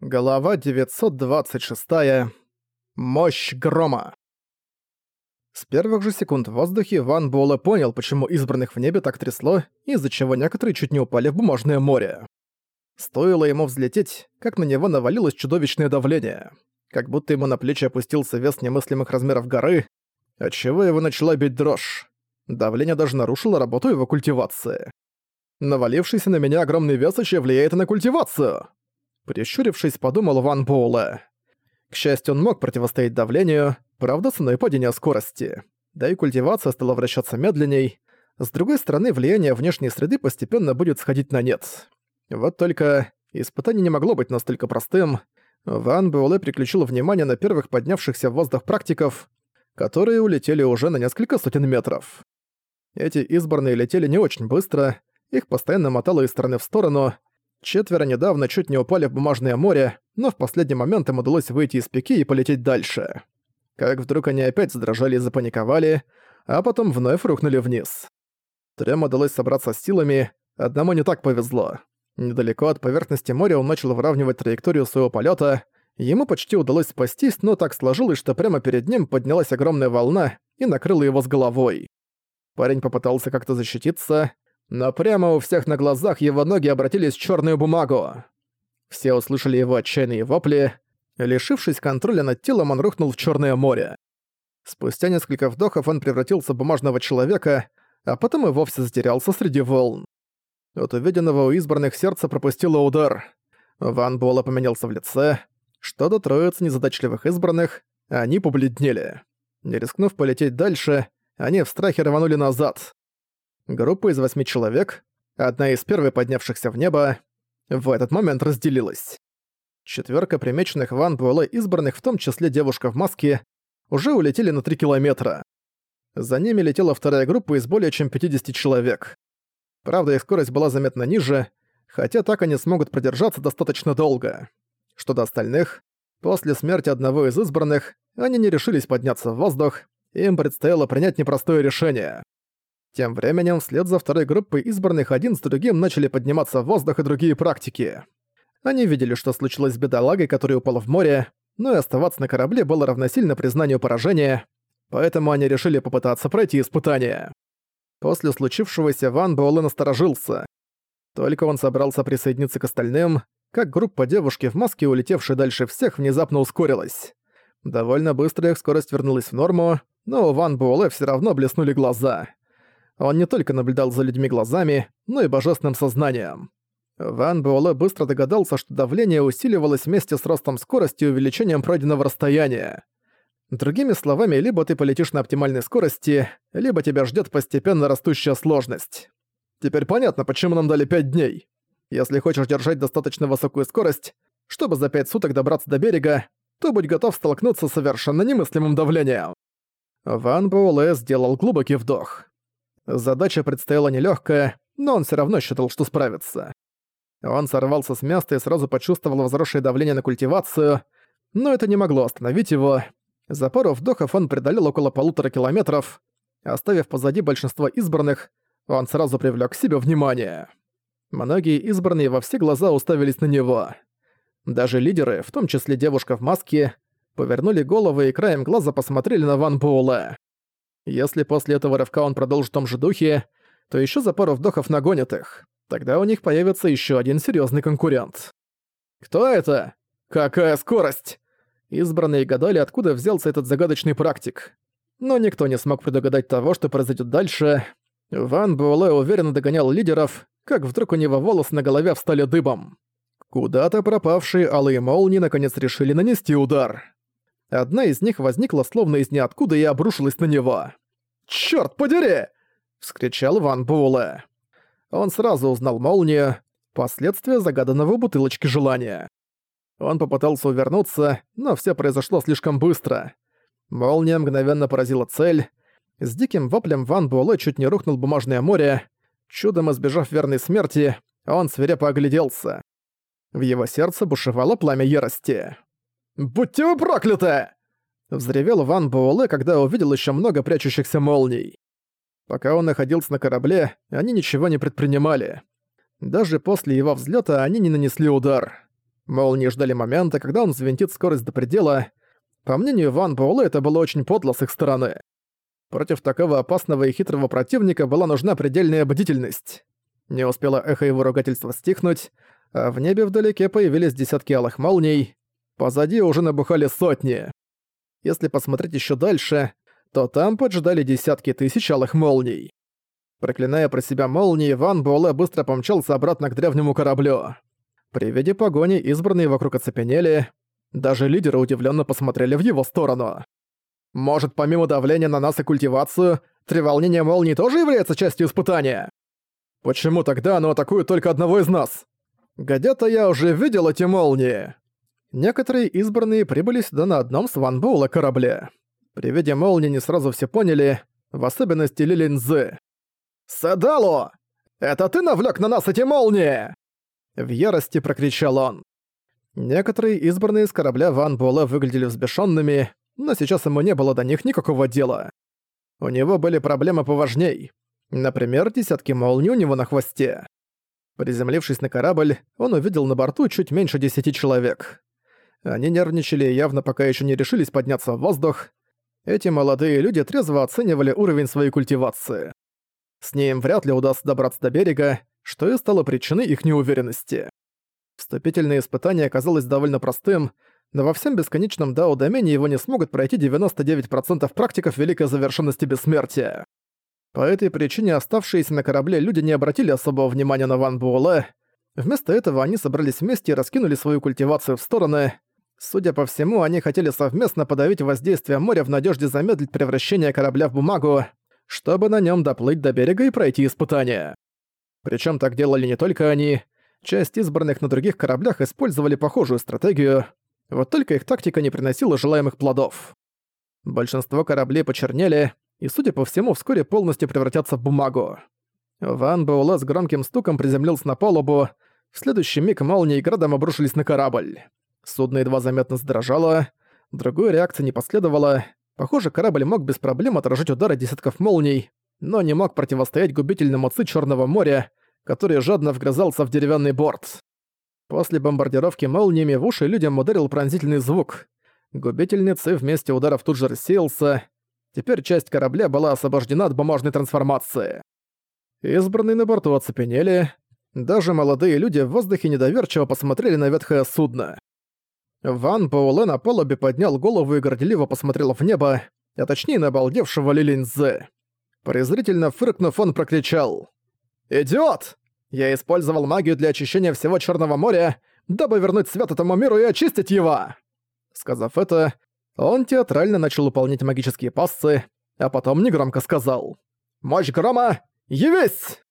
Глава 926. Мощь грома. С первых же секунд в воздухе Ван Буэлэ понял, почему избранных в небе так трясло, из-за чего некоторые чуть не упали в бумажное море. Стоило ему взлететь, как на него навалилось чудовищное давление. Как будто ему на плечи опустился вес немыслимых размеров горы, отчего его начала бить дрожь. Давление даже нарушило работу его культивации. Навалившийся на меня огромный вес еще влияет на культивацию. Прищурившись, подумал Ван Боула. К счастью, он мог противостоять давлению, правда, ценой падения скорости. Да и культивация стала вращаться медленней. С другой стороны, влияние внешней среды постепенно будет сходить на нет. Вот только испытание не могло быть настолько простым. Ван Буэлэ переключил внимание на первых поднявшихся в воздух практиков, которые улетели уже на несколько сотен метров. Эти избранные летели не очень быстро, их постоянно мотало из стороны в сторону, Четверо недавно чуть не упали в бумажное море, но в последний момент им удалось выйти из пики и полететь дальше. Как вдруг они опять задрожали и запаниковали, а потом вновь рухнули вниз. Трем удалось собраться с силами, одному не так повезло. Недалеко от поверхности моря он начал выравнивать траекторию своего полета. Ему почти удалось спастись, но так сложилось, что прямо перед ним поднялась огромная волна и накрыла его с головой. Парень попытался как-то защититься, но прямо у всех на глазах его ноги обратились в черную бумагу. Все услышали его отчаянные вопли. Лишившись контроля над телом, он рухнул в черное море. Спустя несколько вдохов он превратился в бумажного человека, а потом и вовсе затерялся среди волн. От увиденного у избранных сердце пропустило удар. Ван Буэлла поменялся в лице. Что до троицы незадачливых избранных, они побледнели. Не рискнув полететь дальше, они в страхе рванули назад. Группа из восьми человек, одна из первых поднявшихся в небо, в этот момент разделилась. Четверка примеченных Ван Буэлэ избранных, в том числе девушка в маске, уже улетели на 3 километра. За ними летела вторая группа из более чем 50 человек. Правда, их скорость была заметно ниже, хотя так они смогут продержаться достаточно долго. Что до остальных, после смерти одного из избранных, они не решились подняться в воздух, им предстояло принять непростое решение. Тем временем, вслед за второй группой избранных один с другим начали подниматься в воздух и другие практики. Они видели, что случилось с бедолагой, который упал в море, но и оставаться на корабле было равносильно признанию поражения, поэтому они решили попытаться пройти испытание. После случившегося Ван Буэлэ насторожился. Только он собрался присоединиться к остальным, как группа девушки в маске, улетевшей дальше всех, внезапно ускорилась. Довольно быстро их скорость вернулась в норму, но у Ван Буэлэ всё равно блеснули глаза. Он не только наблюдал за людьми глазами, но и божественным сознанием. Ван Буэлэ быстро догадался, что давление усиливалось вместе с ростом скорости и увеличением пройденного расстояния. Другими словами, либо ты полетишь на оптимальной скорости, либо тебя ждет постепенно растущая сложность. Теперь понятно, почему нам дали 5 дней. Если хочешь держать достаточно высокую скорость, чтобы за 5 суток добраться до берега, то будь готов столкнуться с совершенно немыслимым давлением. Ван Буэлэ сделал глубокий вдох. Задача предстояла нелегкая, но он все равно считал, что справится. Он сорвался с места и сразу почувствовал возросшее давление на культивацию, но это не могло остановить его. За пару вдохов он преодолел около полутора километров. Оставив позади большинство избранных, он сразу привлек к себе внимание. Многие избранные во все глаза уставились на него. Даже лидеры, в том числе девушка в маске, повернули головы и краем глаза посмотрели на Ван Буэлэ. Если после этого рывка он продолжит в том же духе, то еще за пару вдохов нагонит их. Тогда у них появится еще один серьезный конкурент. Кто это? Какая скорость? Избранные гадали, откуда взялся этот загадочный практик. Но никто не смог предугадать того, что произойдет дальше. Ван Буэлэ уверенно догонял лидеров, как вдруг у него волосы на голове встали дыбом. Куда-то пропавшие алые молнии наконец решили нанести удар. Одна из них возникла словно из ниоткуда и обрушилась на него. «Чёрт подери!» — вскричал Ван Буэлэ. Он сразу узнал молнию, последствия загаданного бутылочки желания. Он попытался увернуться, но все произошло слишком быстро. Молния мгновенно поразила цель. С диким воплем Ван Буэлэ чуть не рухнул бумажное море. Чудом избежав верной смерти, он свирепо огляделся. В его сердце бушевало пламя ярости. «Будьте вы прокляты!» Взревел Ван Буэлэ, когда увидел еще много прячущихся молний. Пока он находился на корабле, они ничего не предпринимали. Даже после его взлета они не нанесли удар. Молнии ждали момента, когда он взвинтит скорость до предела. По мнению Ван Буэлэ, это было очень подло с их стороны. Против такого опасного и хитрого противника была нужна предельная бдительность. Не успело эхо его ругательства стихнуть, а в небе вдалеке появились десятки алых молний, позади уже набухали сотни. Если посмотреть еще дальше, то там поджидали десятки тысяч алых молний. Проклиная про себя молнии, Ван Буэлэ быстро помчался обратно к древнему кораблю. При виде погони избранные вокруг оцепенели, даже лидеры удивленно посмотрели в его сторону. Может, помимо давления на нас и культивацию, треволнение молний тоже является частью испытания? Почему тогда оно атакует только одного из нас? Где-то я уже видел эти молнии. Некоторые избранные прибыли сюда на одном с Ван Боула корабле. При виде молнии не сразу все поняли, в особенности Лилинзы. «Садало! Это ты навлек на нас эти молнии!» В ярости прокричал он. Некоторые избранные с корабля Ван Буэлэ выглядели взбешенными, но сейчас ему не было до них никакого дела. У него были проблемы поважней. Например, десятки молний у него на хвосте. Приземлившись на корабль, он увидел на борту чуть меньше десяти человек. Они нервничали и явно пока еще не решились подняться в воздух. Эти молодые люди трезво оценивали уровень своей культивации. С ним вряд ли удастся добраться до берега, что и стало причиной их неуверенности. Вступительное испытание оказалось довольно простым, но во всем бесконечном дао-домене его не смогут пройти 99% практиков великой завершенности бессмертия. По этой причине оставшиеся на корабле люди не обратили особого внимания на Ван Буэлэ. Вместо этого они собрались вместе и раскинули свою культивацию в стороны. Судя по всему, они хотели совместно подавить воздействие моря в надежде замедлить превращение корабля в бумагу, чтобы на нем доплыть до берега и пройти испытания. Причем так делали не только они. Часть избранных на других кораблях использовали похожую стратегию, вот только их тактика не приносила желаемых плодов. Большинство кораблей почернели, и, судя по всему, вскоре полностью превратятся в бумагу. Ван Буэлэ с громким стуком приземлился на палубу, в следующий миг молнии градом обрушились на корабль. Судно едва заметно задрожало, другой реакции не последовало. Похоже, корабль мог без проблем отражать удары десятков молний, но не мог противостоять губительному ци Черного моря, который жадно вгрызался в деревянный борт. После бомбардировки молниями в уши людям ударил пронзительный звук. Губительный ци вместе ударов тут же рассеялся, Теперь часть корабля была освобождена от бумажной трансформации. Избранные на борту оцепенели. Даже молодые люди в воздухе недоверчиво посмотрели на ветхое судно. Ван Пауле на палубе поднял голову и горделиво посмотрел в небо, а точнее на обалдевшего Лилинзе. Презрительно фыркнув, он прокричал. «Идиот! Я использовал магию для очищения всего Черного моря, дабы вернуть свет этому миру и очистить его!» Сказав это, он театрально начал выполнять магические пассы, а потом негромко сказал «Мощь грома, явись!»